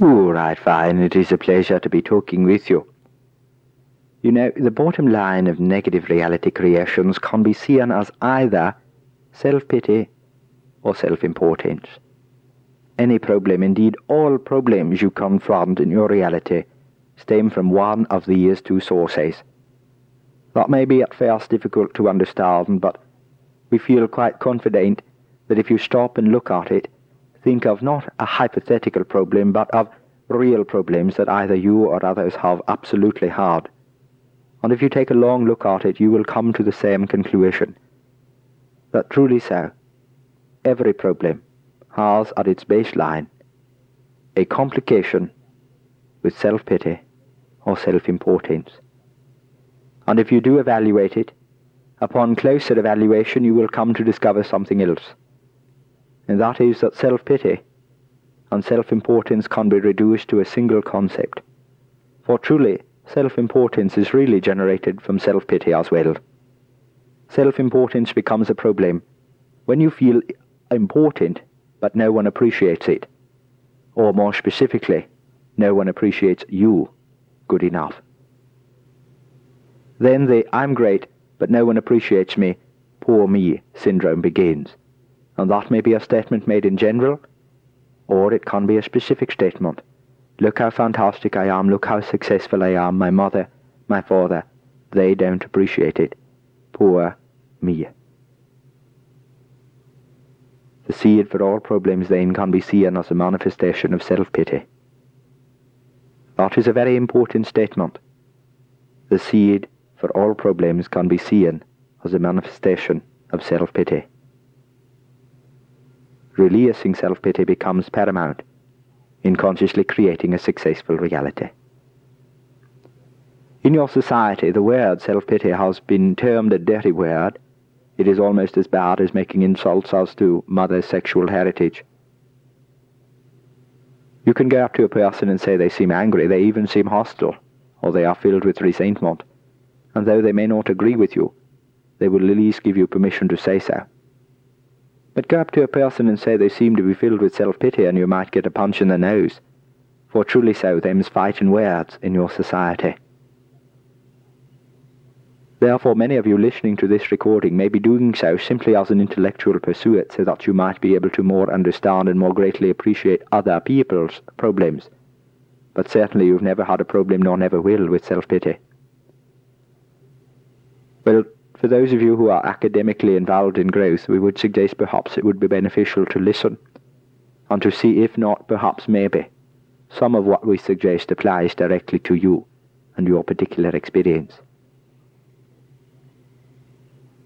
Oh, right, fine. It is a pleasure to be talking with you. You know, the bottom line of negative reality creations can be seen as either self-pity or self-importance. Any problem, indeed all problems you confront in your reality, stem from one of these two sources. That may be at first difficult to understand, but we feel quite confident that if you stop and look at it, think of not a hypothetical problem, but of real problems that either you or others have absolutely had. And if you take a long look at it, you will come to the same conclusion. That truly so, every problem has at its baseline a complication with self-pity or self-importance. And if you do evaluate it, upon closer evaluation you will come to discover something else. And that is that self-pity and self-importance can be reduced to a single concept. For truly, self-importance is really generated from self-pity as well. Self-importance becomes a problem when you feel important but no one appreciates it. Or more specifically, no one appreciates you good enough. Then the I'm great, but no one appreciates me, poor me syndrome begins. And that may be a statement made in general, or it can be a specific statement. Look how fantastic I am, look how successful I am, my mother, my father, they don't appreciate it. Poor me. The seed for all problems then can be seen as a manifestation of self-pity. That is a very important statement. The seed for all problems can be seen as a manifestation of self-pity. Releasing self-pity becomes paramount in consciously creating a successful reality. In your society, the word self-pity has been termed a dirty word. It is almost as bad as making insults as to mother's sexual heritage. You can go up to a person and say they seem angry, they even seem hostile, or they are filled with resentment and though they may not agree with you, they will at least give you permission to say so. But go up to a person and say they seem to be filled with self-pity and you might get a punch in the nose, for truly so them's fighting words in your society. Therefore many of you listening to this recording may be doing so simply as an intellectual pursuit so that you might be able to more understand and more greatly appreciate other people's problems. But certainly you've never had a problem nor never will with self-pity. Well, for those of you who are academically involved in growth, we would suggest perhaps it would be beneficial to listen and to see if not, perhaps maybe, some of what we suggest applies directly to you and your particular experience.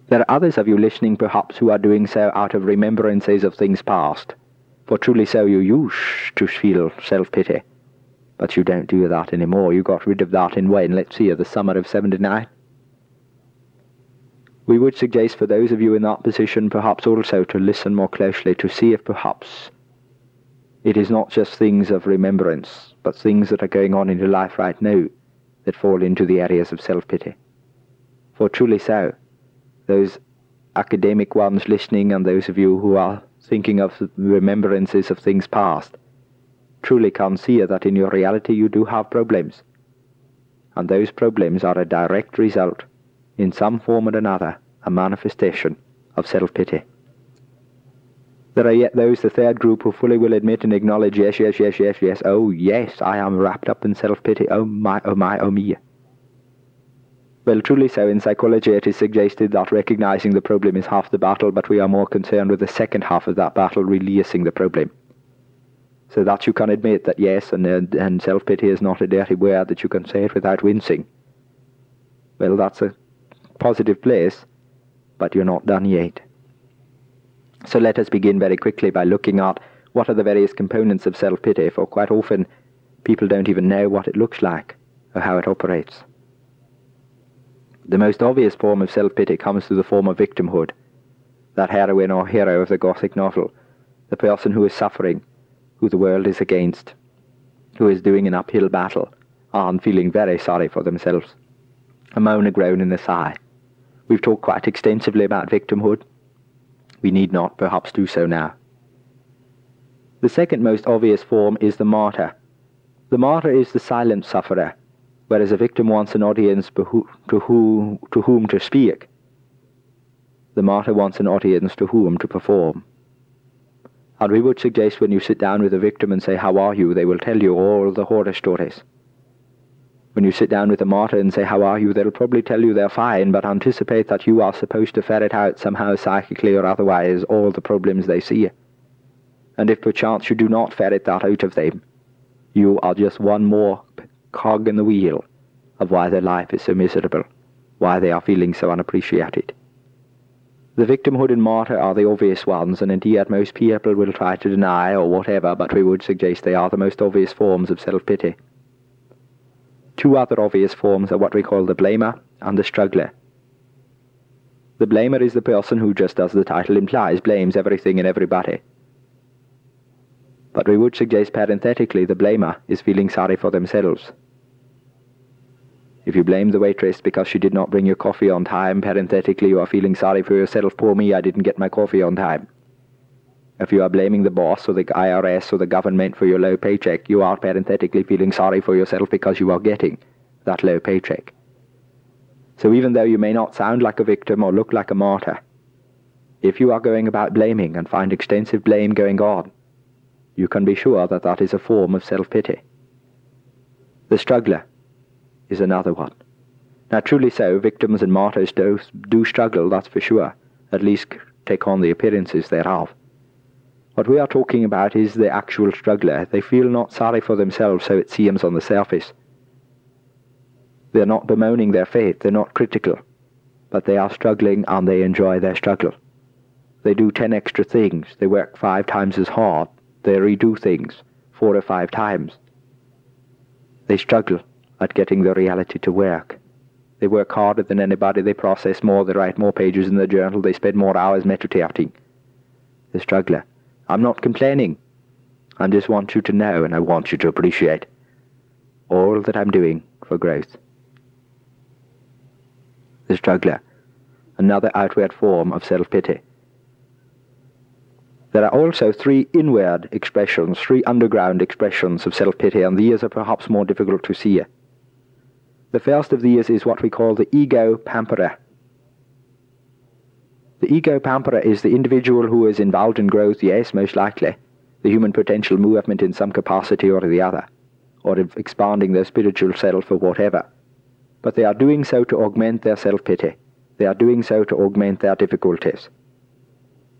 There are others of you listening perhaps who are doing so out of remembrances of things past, for truly so you used to feel self-pity, but you don't do that anymore. You got rid of that in when, let's see, the summer of 79? We would suggest for those of you in that position perhaps also to listen more closely to see if perhaps it is not just things of remembrance, but things that are going on in your life right now that fall into the areas of self-pity. For truly so, those academic ones listening and those of you who are thinking of remembrances of things past, truly can see that in your reality you do have problems. And those problems are a direct result in some form or another, a manifestation of self-pity. There are yet those, the third group, who fully will admit and acknowledge, yes, yes, yes, yes, yes, oh, yes, I am wrapped up in self-pity, oh my, oh my, oh me. Well, truly so, in psychology it is suggested that recognizing the problem is half the battle, but we are more concerned with the second half of that battle, releasing the problem. So that you can admit that yes, and, and self-pity is not a dirty word, that you can say it without wincing. Well, that's a positive place, but you're not done yet. So let us begin very quickly by looking at what are the various components of self-pity, for quite often people don't even know what it looks like or how it operates. The most obvious form of self-pity comes through the form of victimhood, that heroine or hero of the Gothic novel, the person who is suffering, who the world is against, who is doing an uphill battle, and feeling very sorry for themselves. A moan, a groan, and a sigh. We've talked quite extensively about victimhood. We need not perhaps do so now. The second most obvious form is the martyr, The martyr is the silent sufferer, whereas a victim wants an audience to, who, to whom to speak. The martyr wants an audience to whom to perform. And we would suggest when you sit down with a victim and say, How are you? they will tell you all the horror stories. When you sit down with a martyr and say, How are you? they'll probably tell you they're fine, but anticipate that you are supposed to ferret out somehow psychically or otherwise all the problems they see. And if perchance you do not ferret that out of them, you are just one more cog in the wheel of why their life is so miserable, why they are feeling so unappreciated. The victimhood and martyr are the obvious ones, and indeed most people will try to deny or whatever, but we would suggest they are the most obvious forms of self-pity. Two other obvious forms are what we call the blamer and the struggler. The blamer is the person who, just as the title implies, blames everything and everybody. But we would suggest parenthetically the blamer is feeling sorry for themselves. If you blame the waitress because she did not bring your coffee on time, parenthetically you are feeling sorry for yourself. Poor me, I didn't get my coffee on time. If you are blaming the boss or the IRS or the government for your low paycheck, you are parenthetically feeling sorry for yourself because you are getting that low paycheck. So even though you may not sound like a victim or look like a martyr, if you are going about blaming and find extensive blame going on, you can be sure that that is a form of self-pity. The struggler is another one. Now, truly so, victims and martyrs do, do struggle, that's for sure, at least take on the appearances thereof. What we are talking about is the actual struggler. They feel not sorry for themselves, so it seems on the surface. They are not bemoaning their fate, they're not critical, but they are struggling and they enjoy their struggle. They do ten extra things, they work five times as hard, they redo things four or five times. They struggle, at getting the reality to work. They work harder than anybody, they process more, they write more pages in the journal, they spend more hours meditating. The struggler. I'm not complaining. I just want you to know and I want you to appreciate all that I'm doing for growth. The struggler. Another outward form of self-pity. There are also three inward expressions, three underground expressions of self-pity, and these are perhaps more difficult to see. The first of these is what we call the ego pamperer. The ego pamperer is the individual who is involved in growth, yes, most likely, the human potential movement in some capacity or the other, or of expanding their spiritual self or whatever. But they are doing so to augment their self-pity. They are doing so to augment their difficulties.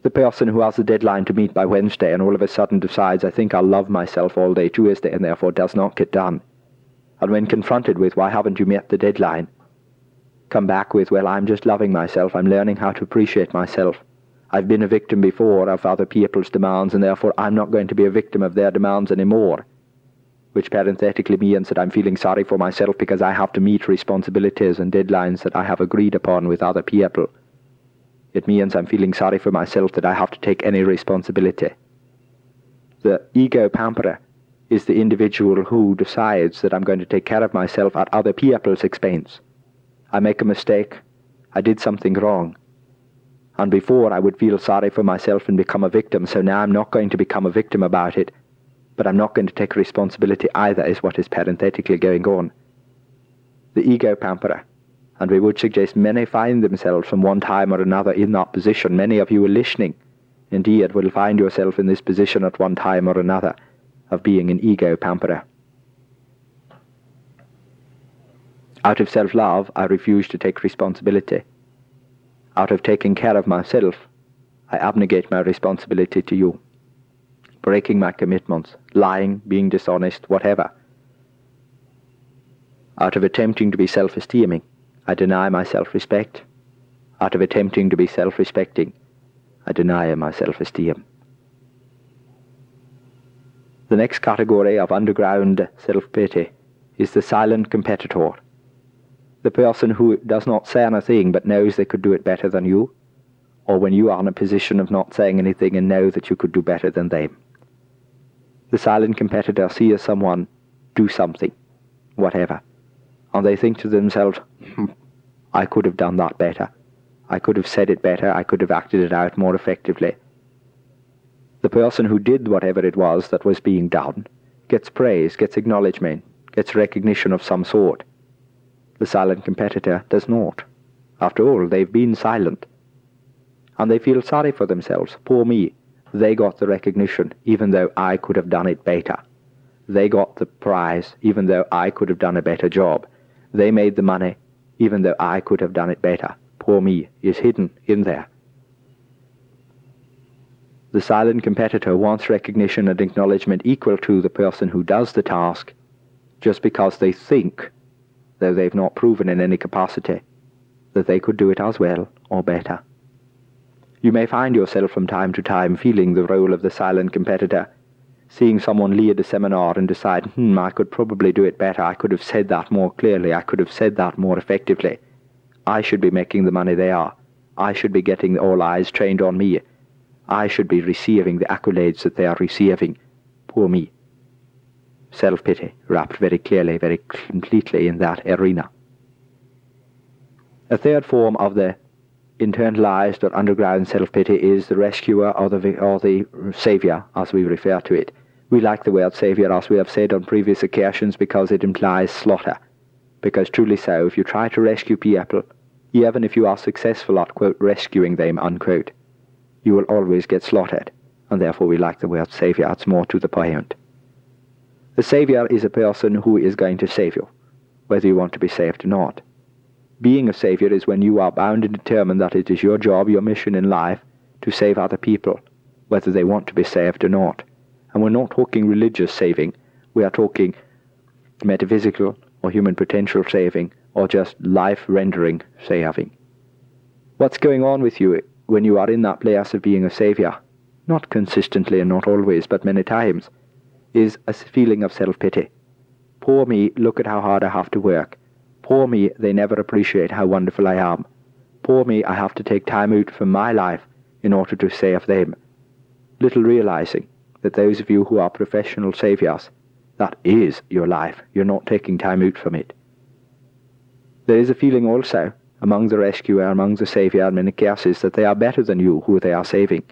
The person who has a deadline to meet by Wednesday and all of a sudden decides, I think I'll love myself all day Tuesday and therefore does not get done and when confronted with why haven't you met the deadline, come back with, well, I'm just loving myself, I'm learning how to appreciate myself. I've been a victim before of other people's demands, and therefore I'm not going to be a victim of their demands anymore. Which parenthetically means that I'm feeling sorry for myself because I have to meet responsibilities and deadlines that I have agreed upon with other people. It means I'm feeling sorry for myself that I have to take any responsibility. The ego pamperer is the individual who decides that I'm going to take care of myself at other people's expense. I make a mistake. I did something wrong. And before I would feel sorry for myself and become a victim, so now I'm not going to become a victim about it, but I'm not going to take responsibility either, is what is parenthetically going on. The ego pamperer. And we would suggest many find themselves from one time or another in that position. Many of you are listening. Indeed, will find yourself in this position at one time or another of being an ego pamperer. Out of self-love, I refuse to take responsibility. Out of taking care of myself, I abnegate my responsibility to you. Breaking my commitments, lying, being dishonest, whatever. Out of attempting to be self-esteeming, I deny my self-respect. Out of attempting to be self-respecting, I deny my self-esteem. The next category of underground self-pity is the silent competitor. The person who does not say anything but knows they could do it better than you, or when you are in a position of not saying anything and know that you could do better than them. The silent competitor sees someone do something, whatever, and they think to themselves, hmm, I could have done that better. I could have said it better. I could have acted it out more effectively. The person who did whatever it was that was being done gets praise, gets acknowledgement, gets recognition of some sort. The silent competitor does not. After all, they've been silent. And they feel sorry for themselves. Poor me. They got the recognition, even though I could have done it better. They got the prize, even though I could have done a better job. They made the money, even though I could have done it better. Poor me is hidden in there. The silent competitor wants recognition and acknowledgement equal to the person who does the task, just because they think, though they've not proven in any capacity, that they could do it as well or better. You may find yourself from time to time feeling the role of the silent competitor, seeing someone lead a seminar and decide, hmm, I could probably do it better, I could have said that more clearly, I could have said that more effectively. I should be making the money they are. I should be getting all eyes trained on me. I should be receiving the accolades that they are receiving. Poor me. Self-pity wrapped very clearly, very completely in that arena. A third form of the internalized or underground self-pity is the rescuer or the, or the savior, as we refer to it. We like the word savior, as we have said on previous occasions, because it implies slaughter. Because truly so, if you try to rescue people, even if you are successful at, quote, rescuing them, unquote, you will always get slaughtered, and therefore we like the word savior, it's more to the point. The savior is a person who is going to save you, whether you want to be saved or not. Being a savior is when you are bound and determined that it is your job, your mission in life, to save other people, whether they want to be saved or not. And we're not talking religious saving, we are talking metaphysical or human potential saving, or just life rendering saving. What's going on with you when you are in that place of being a savior? Not consistently and not always, but many times, is a feeling of self pity. Poor me, look at how hard I have to work. Poor me, they never appreciate how wonderful I am. Poor me, I have to take time out from my life in order to save them. Little realizing that those of you who are professional saviors, that is your life. You're not taking time out from it. There is a feeling also among the rescuer, among the savior in many cases, that they are better than you who they are saving.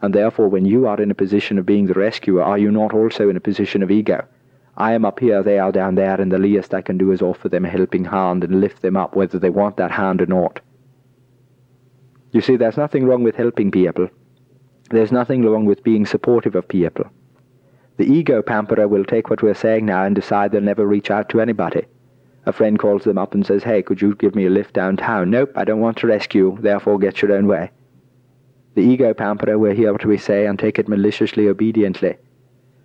And therefore, when you are in a position of being the rescuer, are you not also in a position of ego? I am up here, they are down there, and the least I can do is offer them a helping hand and lift them up whether they want that hand or not. You see, there's nothing wrong with helping people. There's nothing wrong with being supportive of people. The ego pamperer will take what we're saying now and decide they'll never reach out to anybody. A friend calls them up and says, Hey, could you give me a lift downtown? Nope, I don't want to rescue, therefore get your own way. The ego pamperer will hear what we say and take it maliciously obediently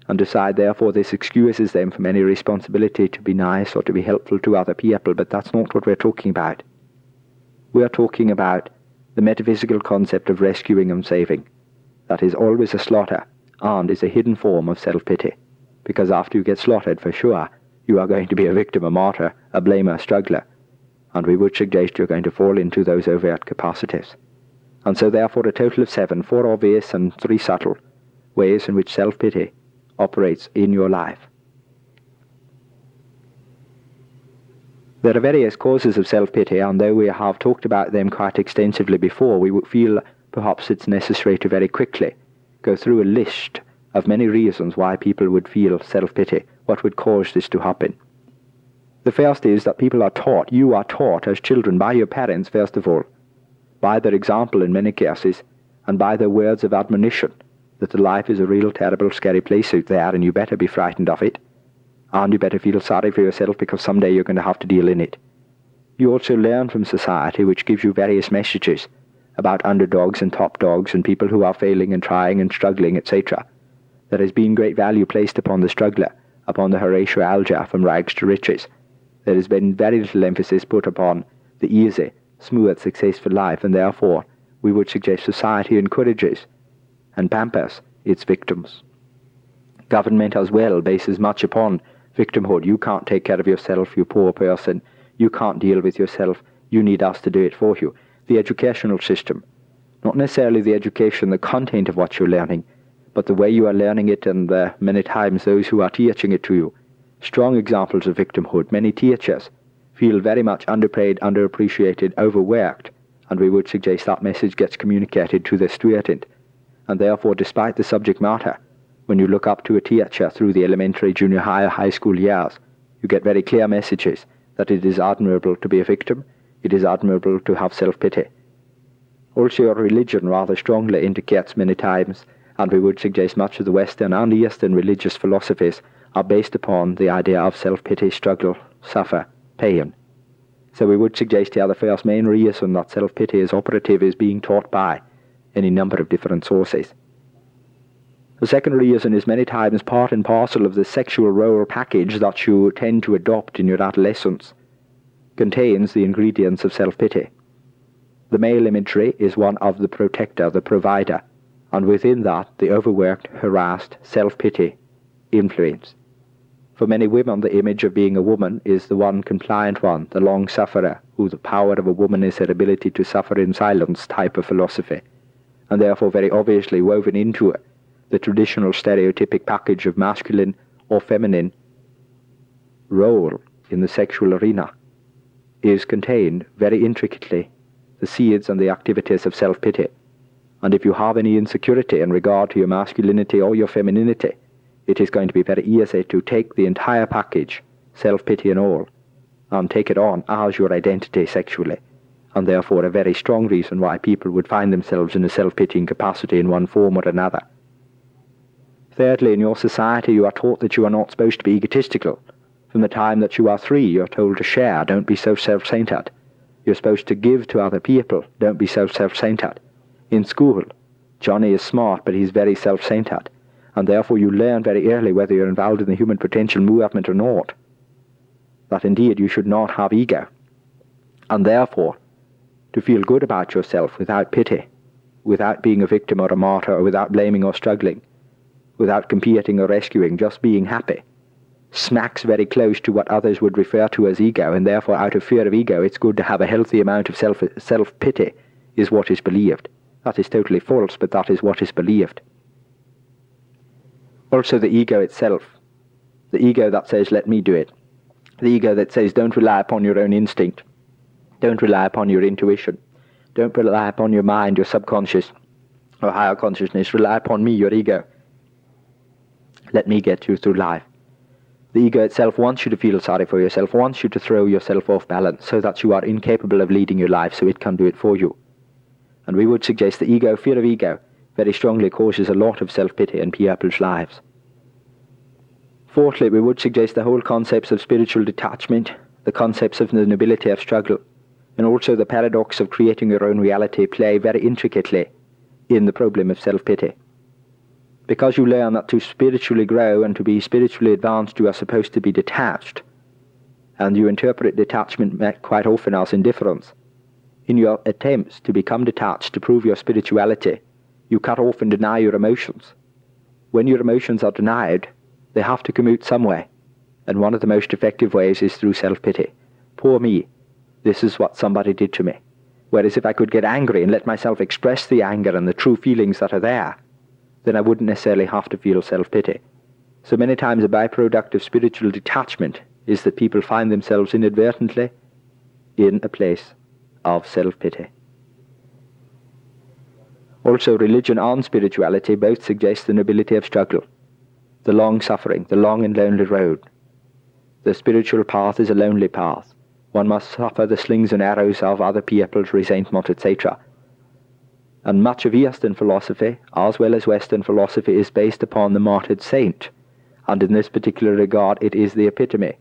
and decide therefore this excuses them from any responsibility to be nice or to be helpful to other people, but that's not what we're talking about. We are talking about the metaphysical concept of rescuing and saving. That is always a slaughter, and is a hidden form of self-pity, because after you get slaughtered, for sure, you are going to be a victim, a martyr, a blamer, a struggler, and we would suggest you're going to fall into those overt capacities. And so therefore a total of seven, four obvious and three subtle, ways in which self-pity operates in your life. There are various causes of self-pity, and though we have talked about them quite extensively before, we would feel perhaps it's necessary to very quickly go through a list of many reasons why people would feel self-pity, what would cause this to happen. The first is that people are taught, you are taught as children by your parents, first of all, by their example in many cases, and by their words of admonition, that the life is a real terrible, scary place out there, and you better be frightened of it. And you better feel sorry for yourself because someday you're going to have to deal in it. You also learn from society, which gives you various messages about underdogs and top dogs and people who are failing and trying and struggling, etc. There has been great value placed upon the struggler, upon the Horatio Alger from rags to riches. There has been very little emphasis put upon the easy, smooth, successful life, and therefore we would suggest society encourages and pampers its victims. Government as well bases much upon victimhood. You can't take care of yourself, you poor person. You can't deal with yourself. You need us to do it for you. The educational system, not necessarily the education, the content of what you're learning, but the way you are learning it and uh, many times those who are teaching it to you. Strong examples of victimhood. Many teachers feel very much underpaid, underappreciated, overworked, and we would suggest that message gets communicated to the student and therefore, despite the subject matter, When you look up to a teacher through the elementary, junior high, high school years, you get very clear messages that it is admirable to be a victim, it is admirable to have self-pity. Also, your religion rather strongly indicates many times, and we would suggest much of the Western and Eastern religious philosophies are based upon the idea of self-pity, struggle, suffer, pain. So we would suggest here the first main reason that self-pity is operative is being taught by any number of different sources. The second reason is many times part and parcel of the sexual role package that you tend to adopt in your adolescence contains the ingredients of self-pity. The male imagery is one of the protector, the provider, and within that the overworked, harassed, self-pity influence. For many women, the image of being a woman is the one compliant one, the long sufferer, who the power of a woman is her ability to suffer in silence type of philosophy, and therefore very obviously woven into it the traditional stereotypic package of masculine or feminine role in the sexual arena is contained very intricately the seeds and the activities of self-pity. And if you have any insecurity in regard to your masculinity or your femininity, it is going to be very easy to take the entire package, self-pity and all, and take it on as your identity sexually, and therefore a very strong reason why people would find themselves in a self-pitying capacity in one form or another. Thirdly, in your society you are taught that you are not supposed to be egotistical. From the time that you are three, you're told to share, don't be so self-centered. You're supposed to give to other people, don't be so self-centered. In school, Johnny is smart, but he's very self-centered, and therefore you learn very early whether you're involved in the human potential movement or not, that indeed you should not have ego. And therefore, to feel good about yourself without pity, without being a victim or a martyr, or without blaming or struggling, without competing or rescuing, just being happy, smacks very close to what others would refer to as ego, and therefore out of fear of ego it's good to have a healthy amount of self, self-pity, is what is believed. That is totally false, but that is what is believed. Also the ego itself, the ego that says, let me do it, the ego that says, don't rely upon your own instinct, don't rely upon your intuition, don't rely upon your mind, your subconscious, or higher consciousness, rely upon me, your ego. Let me get you through life. The ego itself wants you to feel sorry for yourself, wants you to throw yourself off balance so that you are incapable of leading your life so it can do it for you. And we would suggest the ego, fear of ego, very strongly causes a lot of self-pity in people's lives. Fourthly, we would suggest the whole concepts of spiritual detachment, the concepts of the nobility of struggle, and also the paradox of creating your own reality play very intricately in the problem of self-pity because you learn that to spiritually grow and to be spiritually advanced, you are supposed to be detached. And you interpret detachment quite often as indifference. In your attempts to become detached, to prove your spirituality, you cut off and deny your emotions. When your emotions are denied, they have to commute somewhere. And one of the most effective ways is through self-pity. Poor me, this is what somebody did to me. Whereas if I could get angry and let myself express the anger and the true feelings that are there, then I wouldn't necessarily have to feel self-pity. So many times a byproduct of spiritual detachment is that people find themselves inadvertently in a place of self-pity. Also, religion and spirituality both suggest the nobility of struggle, the long suffering, the long and lonely road. The spiritual path is a lonely path. One must suffer the slings and arrows of other people's resentment, etc and much of Eastern philosophy, as well as Western philosophy, is based upon the martyred saint, and in this particular regard it is the epitome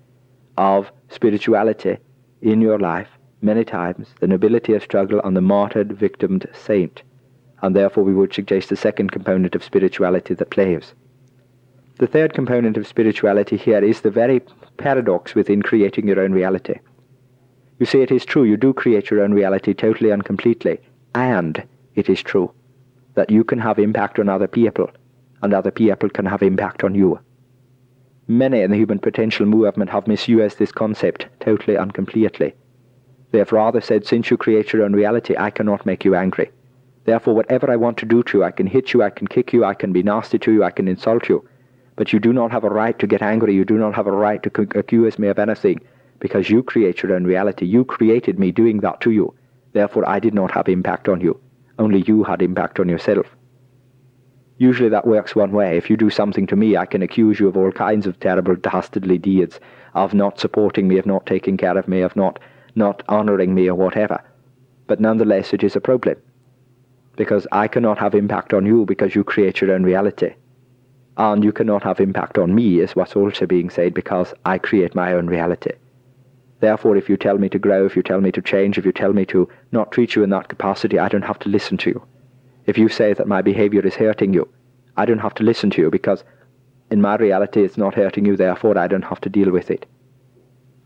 of spirituality in your life, many times, the nobility of struggle and the martyred, victimed saint, and therefore we would suggest the second component of spirituality that plays. The third component of spirituality here is the very paradox within creating your own reality. You see, it is true, you do create your own reality totally and completely, and it is true that you can have impact on other people and other people can have impact on you. Many in the human potential movement have misused this concept totally and completely. They have rather said, since you create your own reality, I cannot make you angry. Therefore, whatever I want to do to you, I can hit you, I can kick you, I can be nasty to you, I can insult you. But you do not have a right to get angry. You do not have a right to accuse me of anything because you create your own reality. You created me doing that to you. Therefore, I did not have impact on you. Only you had impact on yourself. Usually that works one way. If you do something to me, I can accuse you of all kinds of terrible, dastardly deeds, of not supporting me, of not taking care of me, of not, not honouring me, or whatever. But nonetheless, it is a problem. Because I cannot have impact on you because you create your own reality. And you cannot have impact on me, is what's also being said, because I create my own reality. Therefore, if you tell me to grow, if you tell me to change, if you tell me to not treat you in that capacity, I don't have to listen to you. If you say that my behavior is hurting you, I don't have to listen to you because in my reality it's not hurting you, therefore I don't have to deal with it.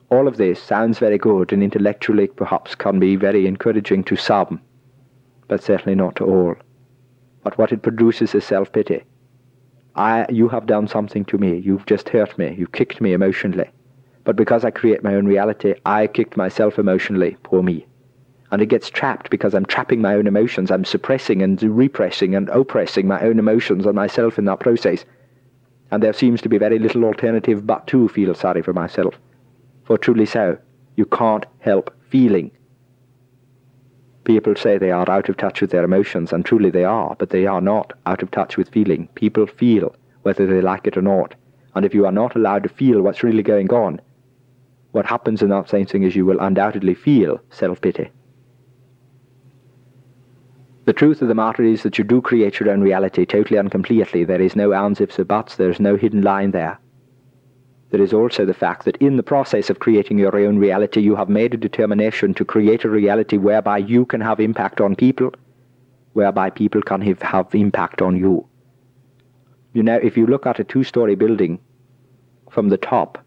All of this sounds very good and intellectually perhaps can be very encouraging to some, but certainly not to all. But what it produces is self-pity. I, you have done something to me, you've just hurt me, You've kicked me emotionally. But because I create my own reality, I kicked myself emotionally. Poor me. And it gets trapped because I'm trapping my own emotions. I'm suppressing and repressing and oppressing my own emotions on myself in that process. And there seems to be very little alternative but to feel sorry for myself. For truly so, you can't help feeling. People say they are out of touch with their emotions, and truly they are, but they are not out of touch with feeling. People feel, whether they like it or not. And if you are not allowed to feel what's really going on, what happens in that same thing is you will undoubtedly feel self-pity. The truth of the matter is that you do create your own reality totally and completely. There is no ands, ifs, or buts. There is no hidden line there. There is also the fact that in the process of creating your own reality, you have made a determination to create a reality whereby you can have impact on people, whereby people can have, have impact on you. You know, if you look at a two-story building from the top,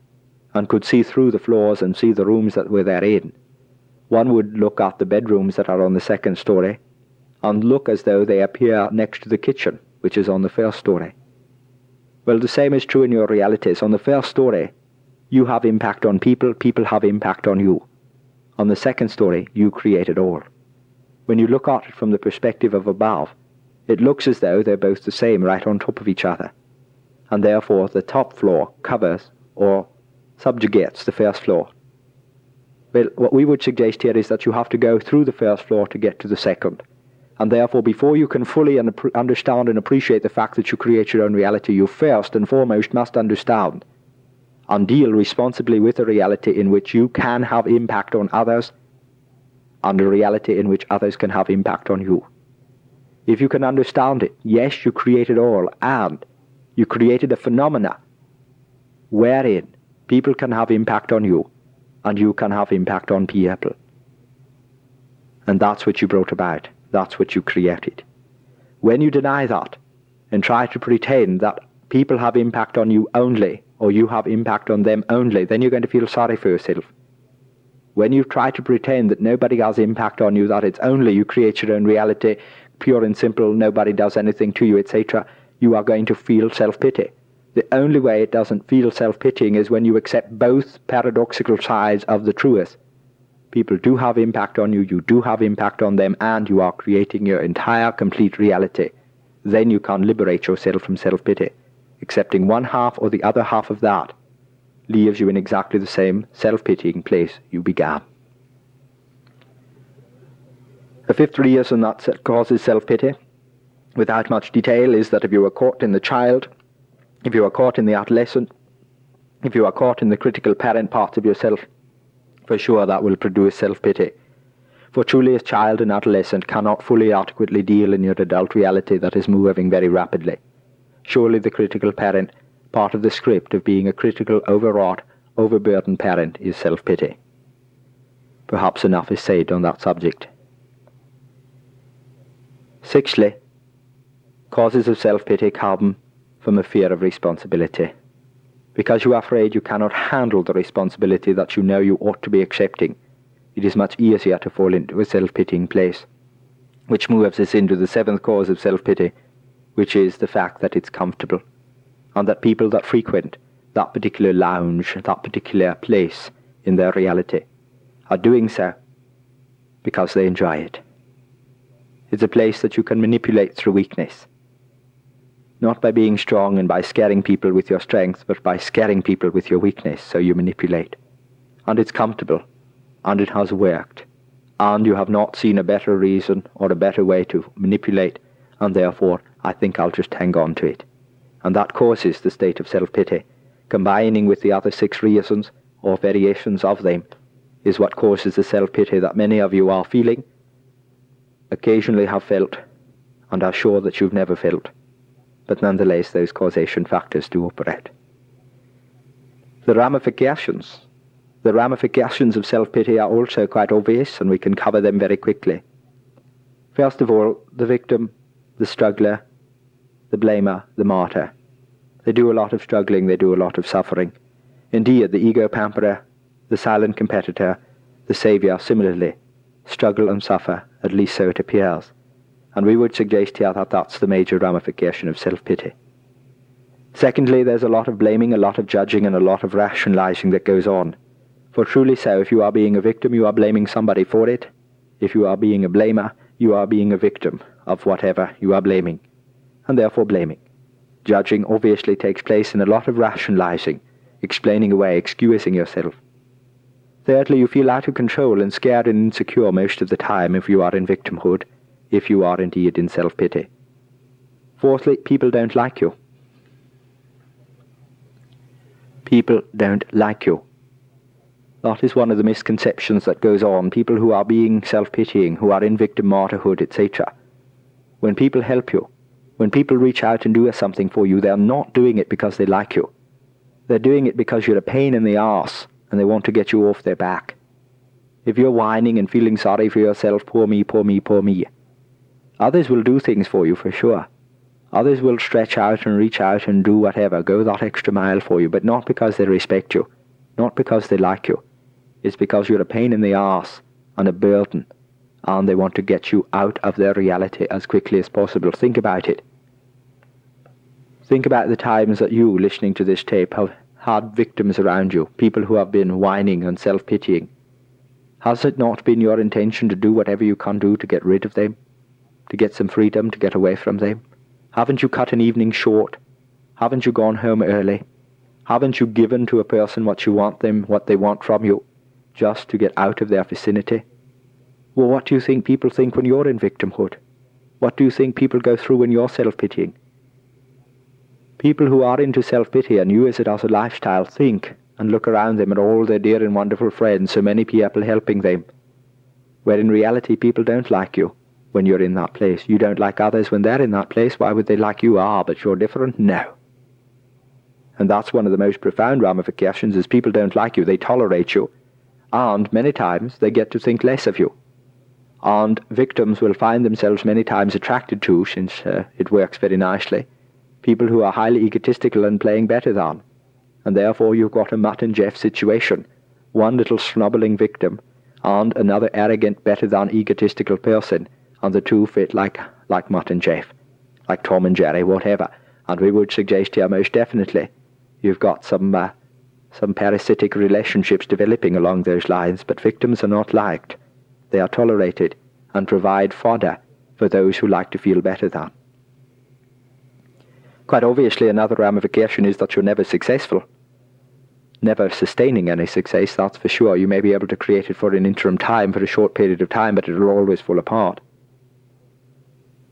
and could see through the floors and see the rooms that were therein. One would look at the bedrooms that are on the second story and look as though they appear next to the kitchen, which is on the first story. Well, the same is true in your realities. On the first story, you have impact on people, people have impact on you. On the second story, you create it all. When you look at it from the perspective of above, it looks as though they're both the same right on top of each other. And therefore, the top floor covers or subjugates the first floor. Well, what we would suggest here is that you have to go through the first floor to get to the second. And therefore, before you can fully understand and appreciate the fact that you create your own reality, you first and foremost must understand and deal responsibly with a reality in which you can have impact on others and a reality in which others can have impact on you. If you can understand it, yes, you created all, and you created a phenomena wherein people can have impact on you, and you can have impact on people. And that's what you brought about. That's what you created. When you deny that and try to pretend that people have impact on you only, or you have impact on them only, then you're going to feel sorry for yourself. When you try to pretend that nobody has impact on you, that it's only you create your own reality, pure and simple, nobody does anything to you, etc., you are going to feel self-pity. The only way it doesn't feel self-pitying is when you accept both paradoxical sides of the truth. People do have impact on you, you do have impact on them, and you are creating your entire complete reality. Then you can't liberate yourself from self-pity. Accepting one half or the other half of that leaves you in exactly the same self-pitying place you began. The fifth reason that causes self-pity, without much detail, is that if you were caught in the child, if you are caught in the adolescent, if you are caught in the critical parent parts of yourself, for sure that will produce self-pity. For truly a child and adolescent cannot fully adequately deal in your adult reality that is moving very rapidly. Surely the critical parent, part of the script of being a critical, overwrought, overburdened parent is self-pity. Perhaps enough is said on that subject. Sixthly, causes of self-pity come from a fear of responsibility. Because you are afraid you cannot handle the responsibility that you know you ought to be accepting, it is much easier to fall into a self-pitying place. Which moves us into the seventh cause of self-pity, which is the fact that it's comfortable, and that people that frequent that particular lounge, that particular place in their reality, are doing so because they enjoy it. It's a place that you can manipulate through weakness not by being strong and by scaring people with your strength, but by scaring people with your weakness, so you manipulate. And it's comfortable, and it has worked, and you have not seen a better reason or a better way to manipulate, and therefore I think I'll just hang on to it. And that causes the state of self-pity, combining with the other six reasons, or variations of them, is what causes the self-pity that many of you are feeling, occasionally have felt, and are sure that you've never felt. But nonetheless, those causation factors do operate. The ramifications. The ramifications of self-pity are also quite obvious, and we can cover them very quickly. First of all, the victim, the struggler, the blamer, the martyr. They do a lot of struggling, they do a lot of suffering. Indeed, the ego pamperer, the silent competitor, the saviour similarly, struggle and suffer, at least so it appears. And we would suggest here that that's the major ramification of self-pity. Secondly, there's a lot of blaming, a lot of judging, and a lot of rationalizing that goes on. For truly so, if you are being a victim, you are blaming somebody for it. If you are being a blamer, you are being a victim of whatever you are blaming, and therefore blaming. Judging obviously takes place in a lot of rationalizing, explaining away, excusing yourself. Thirdly, you feel out of control and scared and insecure most of the time if you are in victimhood, if you are indeed in self-pity. Fourthly, people don't like you. People don't like you. That is one of the misconceptions that goes on. People who are being self-pitying, who are in victim martyrhood, etc. When people help you, when people reach out and do something for you, they're not doing it because they like you. They're doing it because you're a pain in the arse and they want to get you off their back. If you're whining and feeling sorry for yourself, poor me, poor me, poor me, others will do things for you for sure. Others will stretch out and reach out and do whatever, go that extra mile for you, but not because they respect you, not because they like you. It's because you're a pain in the ass and a burden, and they want to get you out of their reality as quickly as possible. Think about it. Think about the times that you, listening to this tape, have had victims around you, people who have been whining and self-pitying. Has it not been your intention to do whatever you can do to get rid of them? To get some freedom, to get away from them? Haven't you cut an evening short? Haven't you gone home early? Haven't you given to a person what you want them, what they want from you, just to get out of their vicinity? Well, what do you think people think when you're in victimhood? What do you think people go through when you're self-pitying? People who are into self-pity and use it as a lifestyle think and look around them at all their dear and wonderful friends, so many people helping them, where in reality people don't like you when you're in that place. You don't like others when they're in that place. Why would they like you? Ah, but you're different? No. And that's one of the most profound ramifications is people don't like you. They tolerate you. And many times they get to think less of you. And victims will find themselves many times attracted to, since uh, it works very nicely, people who are highly egotistical and playing better than. And therefore you've got a Mutt and Jeff situation. One little snobbling victim and another arrogant, better than egotistical person and the two fit like like Mutt and Jeff, like Tom and Jerry, whatever. And we would suggest here most definitely you've got some uh, some parasitic relationships developing along those lines, but victims are not liked. They are tolerated and provide fodder for those who like to feel better than. Quite obviously, another ramification is that you're never successful. Never sustaining any success, that's for sure. You may be able to create it for an interim time, for a short period of time, but it'll always fall apart.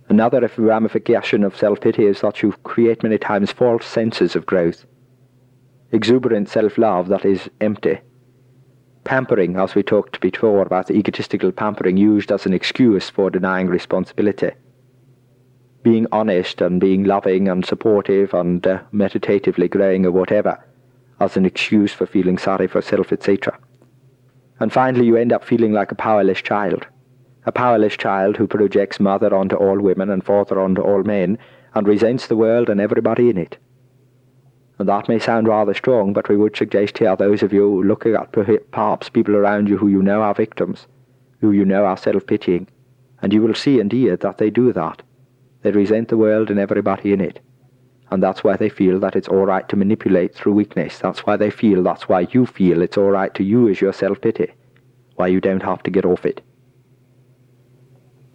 Another ramification of self-pity is that you create many times false senses of growth. Exuberant self-love that is empty. Pampering, as we talked before about the egotistical pampering used as an excuse for denying responsibility. Being honest and being loving and supportive and uh, meditatively growing or whatever as an excuse for feeling sorry for self, etc. And finally you end up feeling like a powerless child a powerless child who projects mother onto all women and father onto all men, and resents the world and everybody in it. And that may sound rather strong, but we would suggest here those of you looking at perhaps people around you who you know are victims, who you know are self-pitying, and you will see indeed that they do that. They resent the world and everybody in it. And that's why they feel that it's all right to manipulate through weakness. That's why they feel, that's why you feel it's all right to use your self-pity. Why you don't have to get off it.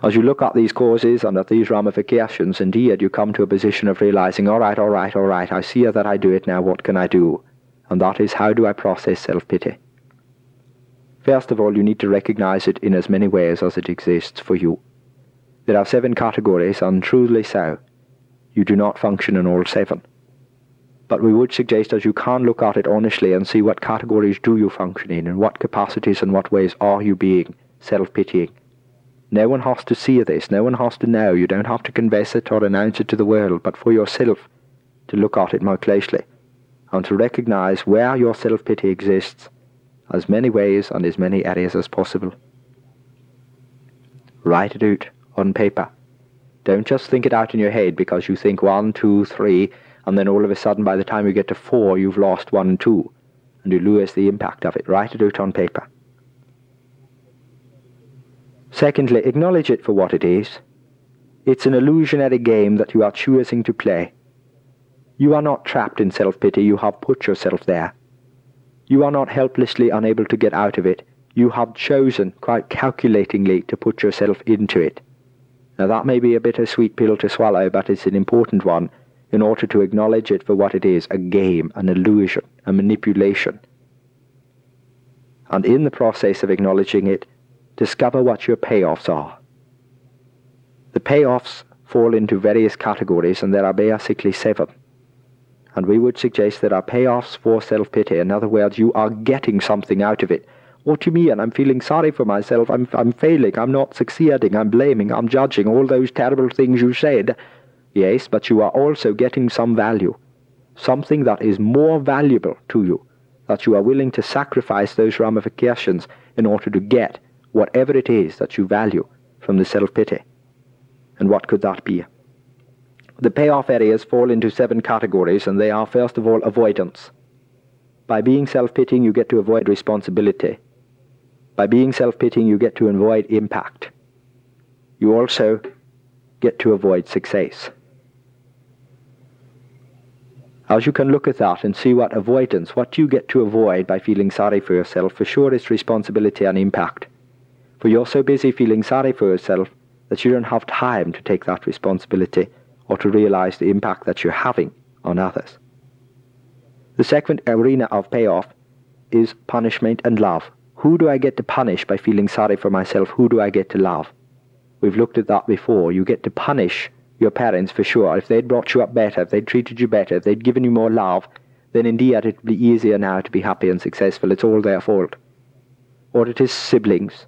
As you look at these causes and at these ramifications, indeed you come to a position of realizing, all right, all right, all right, I see that I do it now, what can I do? And that is, how do I process self-pity? First of all, you need to recognize it in as many ways as it exists for you. There are seven categories, and truly so. you do not function in all seven. But we would suggest that you can look at it honestly and see what categories do you function in, in what capacities and what ways are you being self-pitying. No one has to see this, no one has to know, you don't have to confess it or announce it to the world, but for yourself to look at it more closely, and to recognize where your self-pity exists, as many ways and as many areas as possible. Write it out on paper. Don't just think it out in your head because you think one, two, three, and then all of a sudden by the time you get to four, you've lost one and two, and you lose the impact of it. Write it out on paper. Secondly, acknowledge it for what it is. It's an illusionary game that you are choosing to play. You are not trapped in self-pity, you have put yourself there. You are not helplessly unable to get out of it, you have chosen, quite calculatingly, to put yourself into it. Now that may be a bittersweet pill to swallow, but it's an important one in order to acknowledge it for what it is, a game, an illusion, a manipulation. And in the process of acknowledging it, discover what your payoffs are. The payoffs fall into various categories, and there are basically seven. And we would suggest that our payoffs for self-pity. In other words, you are getting something out of it. What do you mean? I'm feeling sorry for myself. I'm, I'm failing. I'm not succeeding. I'm blaming. I'm judging. All those terrible things you said. Yes, but you are also getting some value. Something that is more valuable to you. That you are willing to sacrifice those ramifications in order to get whatever it is that you value from the self-pity. And what could that be? The payoff areas fall into seven categories, and they are first of all avoidance. By being self-pitying, you get to avoid responsibility. By being self-pitying, you get to avoid impact. You also get to avoid success. As you can look at that and see what avoidance, what you get to avoid by feeling sorry for yourself, for sure it's responsibility and impact. For you're so busy feeling sorry for yourself that you don't have time to take that responsibility or to realize the impact that you're having on others. The second arena of payoff is punishment and love. Who do I get to punish by feeling sorry for myself? Who do I get to love? We've looked at that before. You get to punish your parents for sure. If they'd brought you up better, if they'd treated you better, if they'd given you more love, then indeed it would be easier now to be happy and successful. It's all their fault. Or it is siblings.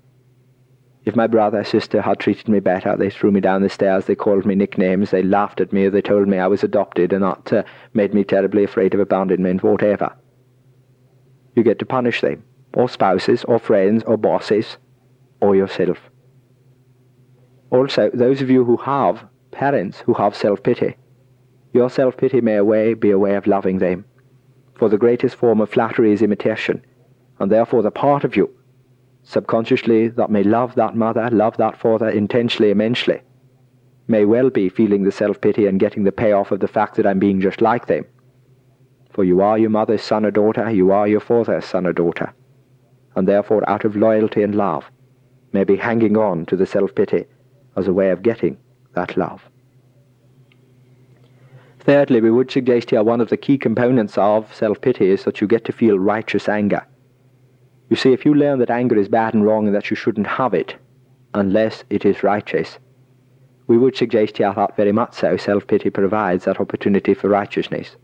If my brother or sister had treated me better, they threw me down the stairs, they called me nicknames, they laughed at me, they told me I was adopted, and that uh, made me terribly afraid of abandonment, whatever. You get to punish them or spouses, or friends, or bosses, or yourself. Also, those of you who have parents who have self-pity, your self-pity may away be a way of loving them. For the greatest form of flattery is imitation, and therefore the part of you, subconsciously, that may love that mother, love that father intensely, immensely, may well be feeling the self-pity and getting the payoff of the fact that I'm being just like them. For you are your mother's son or daughter, you are your father's son or daughter and therefore out of loyalty and love, may be hanging on to the self-pity as a way of getting that love. Thirdly, we would suggest here one of the key components of self-pity is that you get to feel righteous anger. You see, if you learn that anger is bad and wrong and that you shouldn't have it, unless it is righteous, we would suggest here that very much so self-pity provides that opportunity for righteousness.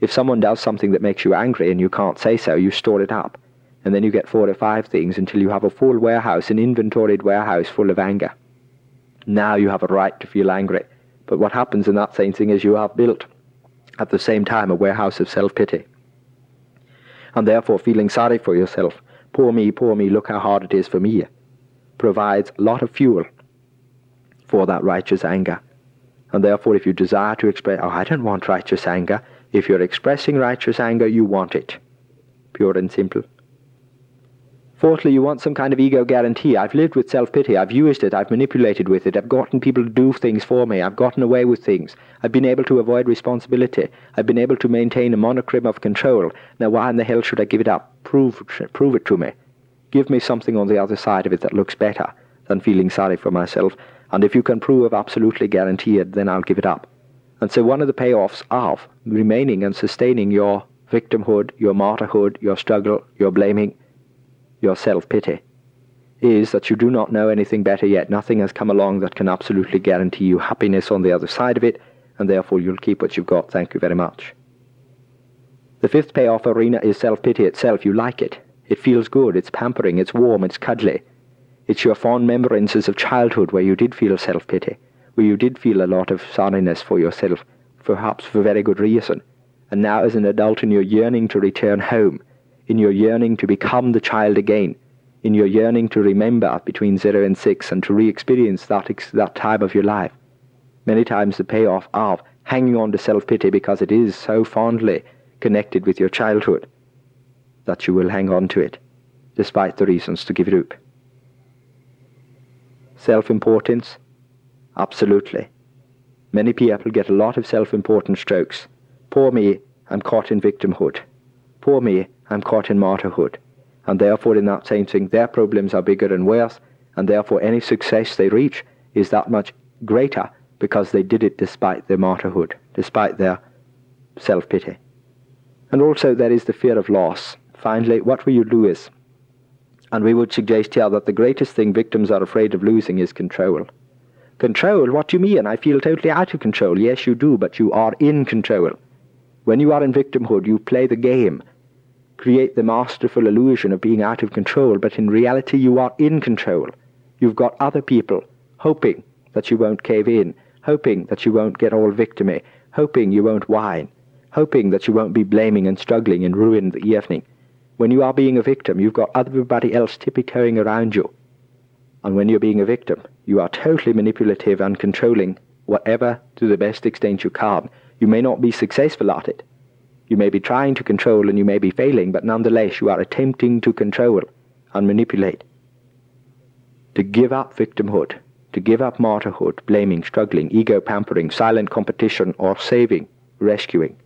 If someone does something that makes you angry and you can't say so, you store it up and then you get four or five things until you have a full warehouse, an inventoried warehouse full of anger. Now you have a right to feel angry. But what happens in that same thing is you have built at the same time a warehouse of self-pity. And therefore feeling sorry for yourself, poor me, poor me, look how hard it is for me, provides a lot of fuel for that righteous anger. And therefore if you desire to express, oh, I don't want righteous anger, if you're expressing righteous anger, you want it. Pure and simple. Fourthly, you want some kind of ego guarantee. I've lived with self-pity. I've used it. I've manipulated with it. I've gotten people to do things for me. I've gotten away with things. I've been able to avoid responsibility. I've been able to maintain a monochrome of control. Now, why in the hell should I give it up? Prove, prove it to me. Give me something on the other side of it that looks better than feeling sorry for myself. And if you can prove absolutely guaranteed, then I'll give it up. And so one of the payoffs of remaining and sustaining your victimhood, your martyrhood, your struggle, your blaming, your self-pity, is that you do not know anything better yet. Nothing has come along that can absolutely guarantee you happiness on the other side of it, and therefore you'll keep what you've got. Thank you very much. The fifth payoff arena is self-pity itself. You like it. It feels good. It's pampering. It's warm. It's cuddly. It's your fond remembrances of childhood where you did feel self-pity, where you did feel a lot of sorriness for yourself, perhaps for very good reason. And now as an adult in your yearning to return home, in your yearning to become the child again, in your yearning to remember between zero and six and to re-experience that, ex- that time of your life, many times the payoff of hanging on to self-pity because it is so fondly connected with your childhood that you will hang on to it, despite the reasons to give it up. Self-importance? Absolutely. Many people get a lot of self-important strokes. Poor me, I'm caught in victimhood. Poor me, I'm caught in martyrhood. And therefore in that same thing, their problems are bigger and worse, and therefore any success they reach is that much greater because they did it despite their martyrhood, despite their self-pity. And also there is the fear of loss. Finally, what will you lose? And we would suggest here that the greatest thing victims are afraid of losing is control. Control? What do you mean? I feel totally out of control. Yes, you do, but you are in control. When you are in victimhood, you play the game, create the masterful illusion of being out of control, but in reality you are in control. You've got other people hoping that you won't cave in, hoping that you won't get all victimy, hoping you won't whine, hoping that you won't be blaming and struggling and ruin the evening. When you are being a victim, you've got everybody else tippy-toeing around you. And when you're being a victim, you are totally manipulative and controlling whatever to the best extent you can. You may not be successful at it. You may be trying to control and you may be failing, but nonetheless you are attempting to control and manipulate. To give up victimhood, to give up martyrhood, blaming, struggling, ego pampering, silent competition, or saving, rescuing.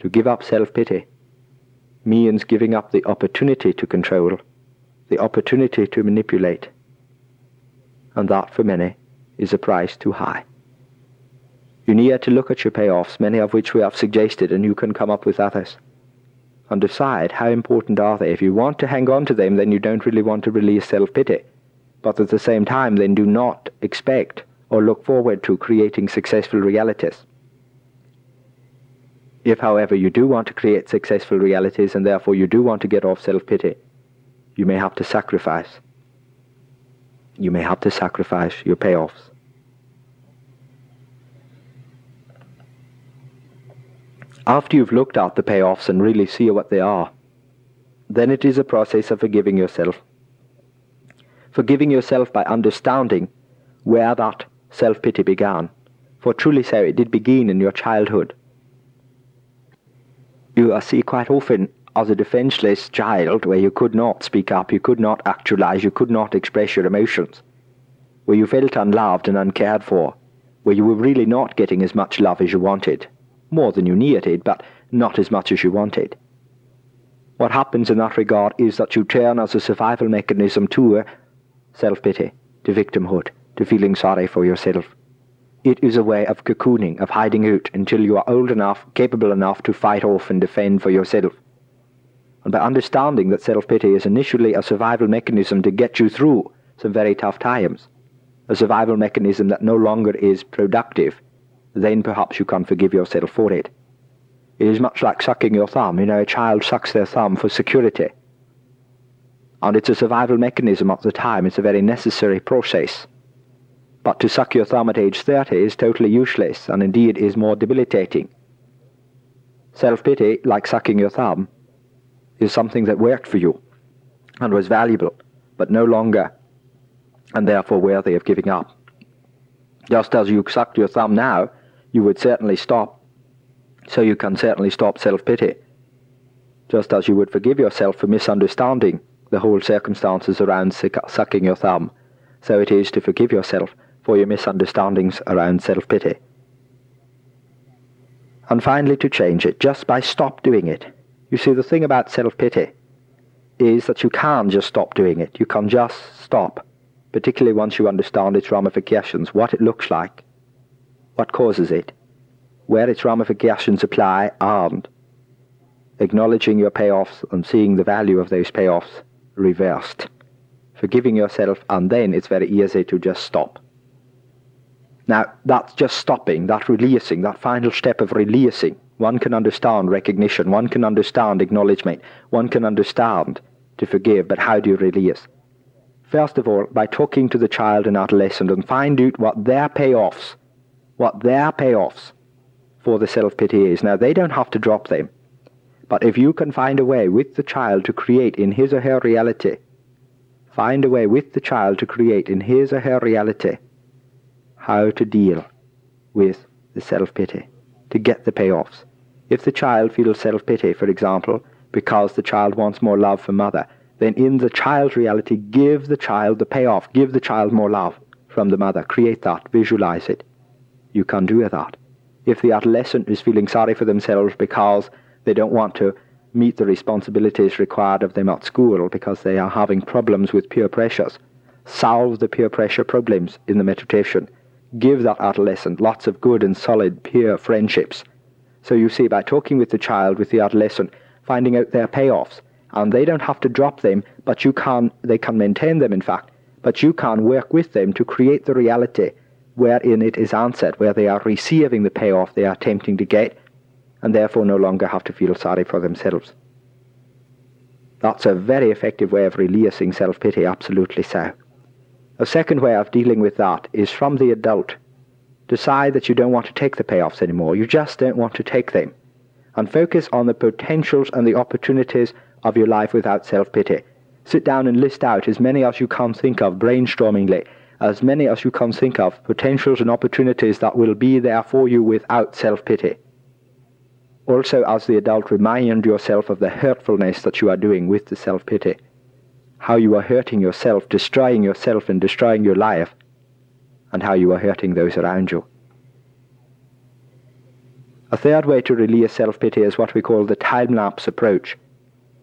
To give up self-pity means giving up the opportunity to control, the opportunity to manipulate. And that, for many, is a price too high. You need to look at your payoffs, many of which we have suggested, and you can come up with others. And decide how important are they. If you want to hang on to them, then you don't really want to release self-pity. But at the same time, then do not expect or look forward to creating successful realities. If, however, you do want to create successful realities and therefore you do want to get off self-pity, you may have to sacrifice. You may have to sacrifice your payoffs. After you've looked at the payoffs and really see what they are, then it is a process of forgiving yourself. Forgiving yourself by understanding where that self-pity began. For truly so, it did begin in your childhood you see quite often as a defenseless child where you could not speak up, you could not actualize, you could not express your emotions, where you felt unloved and uncared for, where you were really not getting as much love as you wanted, more than you needed, but not as much as you wanted. What happens in that regard is that you turn as a survival mechanism to self-pity, to victimhood, to feeling sorry for yourself. It is a way of cocooning, of hiding out until you are old enough, capable enough to fight off and defend for yourself. And by understanding that self-pity is initially a survival mechanism to get you through some very tough times, a survival mechanism that no longer is productive, then perhaps you can forgive yourself for it. It is much like sucking your thumb. You know, a child sucks their thumb for security. And it's a survival mechanism at the time. It's a very necessary process. But to suck your thumb at age 30 is totally useless and indeed is more debilitating. Self-pity, like sucking your thumb, is something that worked for you and was valuable, but no longer, and therefore worthy of giving up. Just as you sucked your thumb now, you would certainly stop, so you can certainly stop self-pity. Just as you would forgive yourself for misunderstanding the whole circumstances around sucking your thumb, so it is to forgive yourself for your misunderstandings around self-pity. And finally to change it, just by stop doing it. You see, the thing about self-pity is that you can just stop doing it. You can just stop, particularly once you understand its ramifications, what it looks like, what causes it, where its ramifications apply, and acknowledging your payoffs and seeing the value of those payoffs reversed. Forgiving yourself, and then it's very easy to just stop. Now, that's just stopping, that releasing, that final step of releasing. One can understand recognition, one can understand acknowledgement, one can understand to forgive, but how do you release? First of all, by talking to the child and adolescent and find out what their payoffs, what their payoffs for the self-pity is. Now, they don't have to drop them. But if you can find a way with the child to create in his or her reality, find a way with the child to create in his or her reality how to deal with the self-pity, to get the payoffs. If the child feels self-pity, for example, because the child wants more love from mother, then in the child's reality, give the child the payoff, give the child more love from the mother. Create that, visualize it. You can do that. If the adolescent is feeling sorry for themselves because they don't want to meet the responsibilities required of them at school because they are having problems with peer pressures. Solve the peer pressure problems in the meditation. Give that adolescent lots of good and solid peer friendships. So you see, by talking with the child, with the adolescent, finding out their payoffs, and they don't have to drop them, but you can, they can maintain them in fact, but you can work with them to create the reality wherein it is answered, where they are receiving the payoff they are attempting to get, and therefore no longer have to feel sorry for themselves. That's a very effective way of releasing self-pity, absolutely so. A second way of dealing with that is from the adult. Decide that you don't want to take the payoffs anymore. You just don't want to take them. And focus on the potentials and the opportunities of your life without self-pity. Sit down and list out as many as you can think of brainstormingly, as many as you can think of potentials and opportunities that will be there for you without self-pity. Also, as the adult, remind yourself of the hurtfulness that you are doing with the self-pity. How you are hurting yourself, destroying yourself and destroying your life, and how you are hurting those around you. A third way to release self-pity is what we call the time-lapse approach.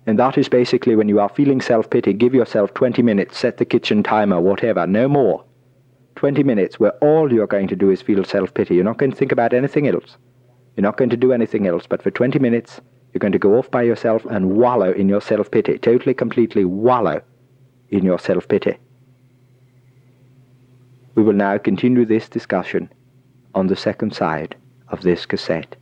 And that is basically when you are feeling self-pity, give yourself 20 minutes, set the kitchen timer, whatever, no more. 20 minutes where all you're going to do is feel self-pity. You're not going to think about anything else. You're not going to do anything else, but for 20 minutes, you're going to go off by yourself and wallow in your self pity. Totally, completely wallow in your self pity. We will now continue this discussion on the second side of this cassette.